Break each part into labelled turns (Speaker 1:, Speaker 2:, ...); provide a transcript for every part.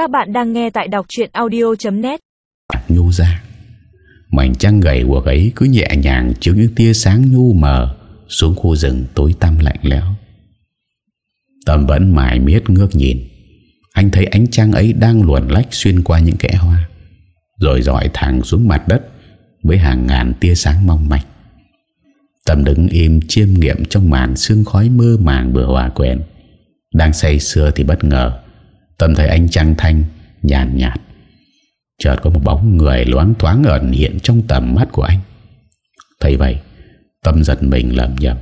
Speaker 1: Các bạn đang nghe tại đọc chuyện audio.net
Speaker 2: Nhu ra Mảnh trăng gầy của ấy cứ nhẹ nhàng chiếu những tia sáng nhu mờ xuống khu rừng tối tăm lạnh lẽo. Tâm vẫn mải miết ngước nhìn. Anh thấy ánh trăng ấy đang luồn lách xuyên qua những kẽ hoa, rồi dọi thẳng xuống mặt đất với hàng ngàn tia sáng mong manh. Tâm đứng im chiêm nghiệm trong màn sương khói mơ màng vừa hòa quen. Đang say sưa thì bất ngờ, Tâm thấy ánh trăng thanh nhàn nhạt, Chợt có một bóng người loáng thoáng ẩn hiện trong tầm mắt của anh. Thấy vậy Tâm giật mình lầm nhầm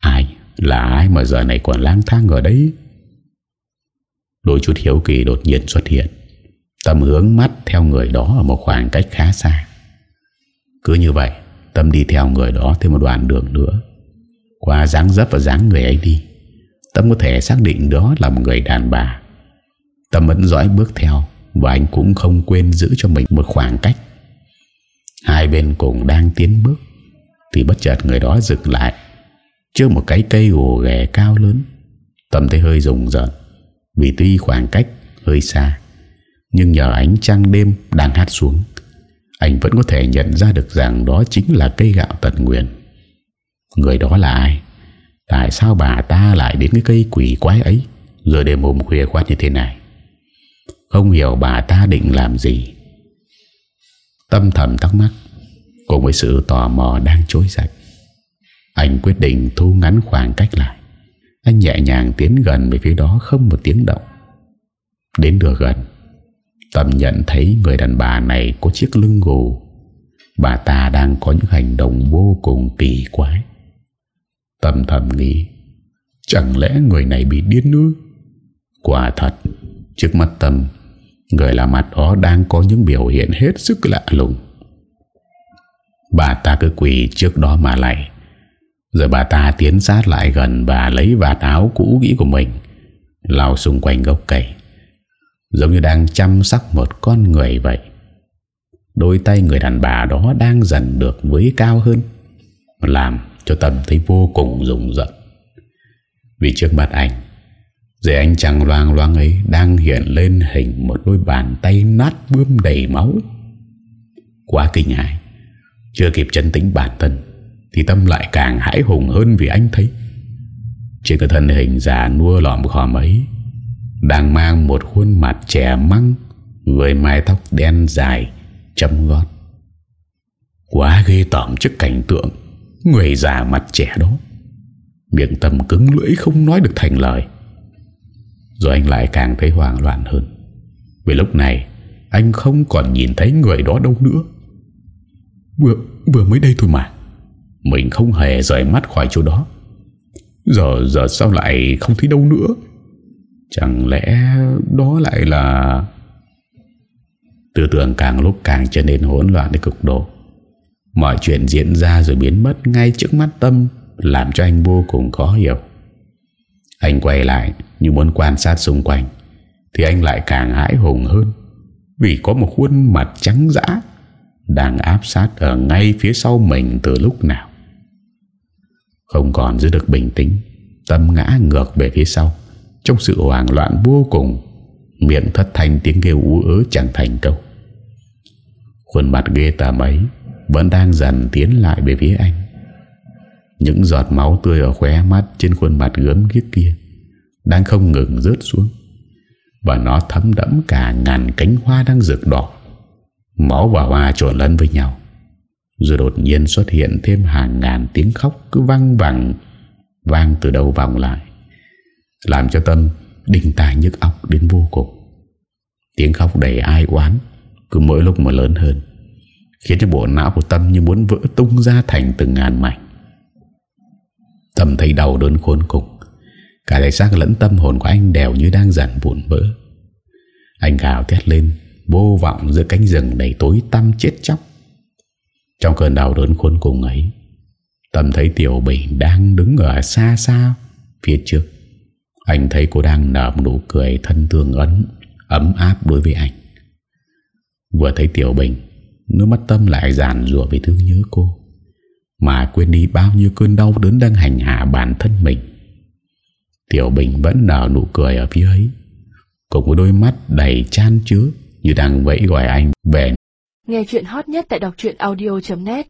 Speaker 2: Ai? Là ai mà giờ này còn lang thang ở đấy? Đôi chút hiếu kỳ đột nhiên xuất hiện. Tâm hướng mắt theo người đó Ở một khoảng cách khá xa. Cứ như vậy Tâm đi theo người đó thêm một đoạn đường nữa. Qua dáng dấp và dáng người ấy đi Tâm có thể xác định đó là một người đàn bà. Tâm vẫn dõi bước theo và anh cũng không quên giữ cho mình một khoảng cách. Hai bên cùng đang tiến bước Thì bất chợt người đó dừng lại, Trước một cái cây gồ ghẻ cao lớn. Tâm thấy hơi rùng rợn Vì tuy khoảng cách hơi xa, Nhưng nhờ ánh trăng đêm đang hát xuống, Anh vẫn có thể nhận ra được rằng Đó chính là cây gạo tận nguyện Người đó là ai? Tại sao bà ta lại đến cái cây quỷ quái ấy? Rồi đêm hôm khuya khoát như thế này không hiểu bà ta định làm gì. Tâm thầm thắc mắc, Cùng với sự tò mò đang trối dậy Anh quyết định thu ngắn khoảng cách lại. Anh nhẹ nhàng tiến gần về phía đó không một tiếng động. Đến được gần, Tâm nhận thấy người đàn bà này có chiếc lưng gù. Bà ta đang có những hành động vô cùng kỳ quái. Tâm thầm nghĩ, Chẳng lẽ người này bị điên nữa Quả thật, Trước mắt Tâm Người làm mặt đó đang có những biểu hiện hết sức lạ lùng. Bà ta cứ quỳ trước đó mà lại Rồi bà ta tiến sát lại gần Và lấy vạt áo cũ kỹ của mình Lao xung quanh gốc cây. Giống như đang chăm sóc một con người vậy. Đôi tay người đàn bà đó đang dần được với cao hơn, Làm cho Tâm thấy vô cùng rùng rợn. Vì trước mặt anh dưới ánh trăng loang loang ấy Đang hiện lên hình một đôi bàn tay nát bươm đầy máu. Quá kinh hại Chưa kịp chân tính bản thân, Thì tâm lại càng hãi hùng hơn Vì anh thấy. Trên cái thân hình già nua lọm khòm ấy, Đang mang một khuôn mặt trẻ măng Với mái tóc đen dài, Chấm gót Quá ghê tởm trước cảnh tượng Người già mặt trẻ đó. Miệng tâm cứng lưỡi không nói được thành lời rồi anh lại càng thấy hoang loạn hơn. Vì lúc này Anh không còn nhìn thấy người đó đâu nữa. Vừa, vừa mới đây thôi mà. Mình không hề rời mắt khỏi chỗ đó. Giờ giờ sao lại không thấy đâu nữa? Chẳng lẽ đó lại là Tư tưởng càng lúc càng trở nên hỗn loạn đến cực độ. Mọi chuyện diễn ra rồi biến mất ngay trước mắt tâm Làm cho anh vô cùng khó hiểu. Anh quay lại như muốn quan sát xung quanh, Thì anh lại càng hãi hùng hơn. Vì có một khuôn mặt trắng dã Đang áp sát ở ngay phía sau mình từ lúc nào. Không còn giữ được bình tĩnh, Tâm ngã ngược về phía sau. Trong sự hoảng loạn vô cùng, Miệng thất thanh tiếng kêu ú ớ chẳng thành câu. Khuôn mặt ghê tàm ấy Vẫn đang dần tiến lại về phía anh. Những giọt máu tươi ở khóe mắt Trên khuôn mặt gớm ghiếc kia đang không ngừng rớt xuống. Và nó thấm đẫm cả ngàn cánh hoa đang rực đỏ. Máu và hoa trộn lẫn với nhau. Rồi đột nhiên xuất hiện thêm hàng ngàn tiếng khóc cứ vang vẳng, vang từ đầu vòng lại, làm cho tâm đinh tai nhức óc đến vô cùng. Tiếng khóc đầy ai oán, cứ mỗi lúc mà lớn hơn, khiến cho bộ não của tâm như muốn vỡ tung ra thành từng ngàn mảnh tâm thấy đau đớn khốn cùng. Cả thể xác lẫn tâm hồn của anh đều như đang dần vụn vỡ Anh gào thét lên, Vô vọng giữa cánh rừng đầy tối tăm chết chóc. Trong cơn đau đớn khốn cùng ấy Tâm thấy Tiểu Bình đang đứng ở xa xa Phía trước. Anh thấy cô đang nở một nụ cười thân thương ấn, Ấm áp đối với anh. Vừa thấy Tiểu Bình, Nước mắt Tâm lại giàn rùa vì thương nhớ cô. Mà quên đi bao nhiêu cơn đau đớn đang hành hạ bản thân mình. Tiểu Bình vẫn nở nụ cười ở phía ấy, Cùng với đôi mắt đầy chan chứa Như đang vẫy gọi anh về.
Speaker 3: Nghe chuyện hot nhất tại đọc audio.net